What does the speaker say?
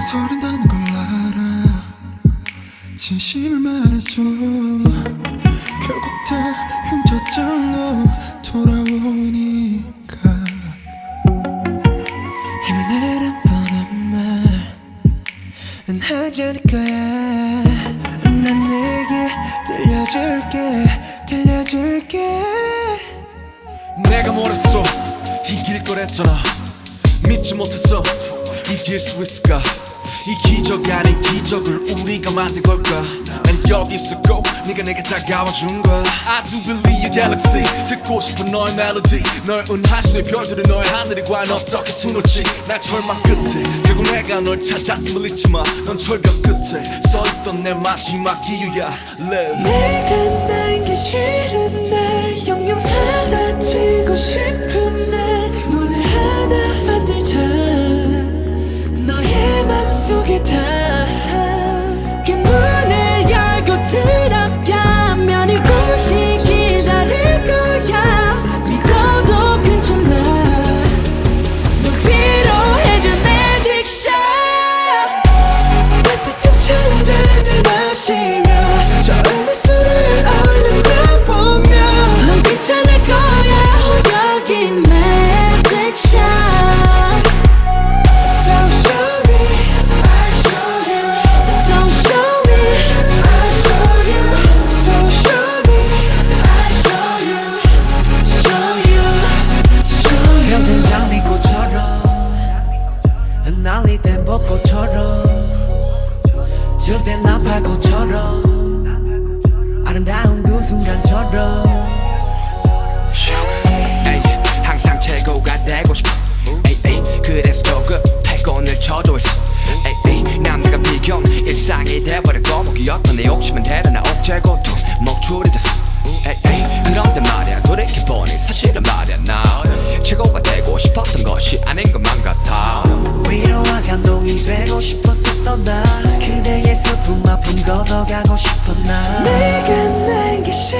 망설인다는 걸 알아. 진심을 말해줘. 결국 다 흉터절로 돌아오니까. 힘내란 뻔한 말은 하지 않을 거야. 난 내게 들려줄게. 들려줄게. 내가 뭐랬어? 이길 거랬잖아. 믿지 못했어. 이길 수 있을까 이 기적 아닌 기적을 우리가 만든 걸까? 난 여기 있었고 네가 내게 다가와 준 거야 I do believe your galaxy. 듣고 싶은 너의 멜로디 널 은하수의 별들은 너의 하늘이 과연 어떻게 수놓지. 날 절망 끝에 결국 내가 널 찾았음을 잊지 마넌 철벽 끝에 서있던 내 마지막 이유야. Live. 내가 나기 싫은 날 영영 사라지고 싶은 벚꽃처럼 줄된 나팔꽃처럼 아름다운 그 순간처럼. 에이, 항상 최고가 되고 싶어. 에이, 에이, 그래서 조금 패권을 쳐줘 있어. 에이, 에이, 남들과 비교 일상이 돼버리고 목이었던 내 욕심은 대단한 억제 고통 목줄이 됐어 에이, 그런데 말이야. 돌이켜보니 사실은 말이야 나. 최고가 되고 싶었던 것이 아닌 것만 같아. 위로와 감동이 되고 싶었었던 나 그대의 슬픔 아픔 걷어가고 싶은 나 내가 나기 싫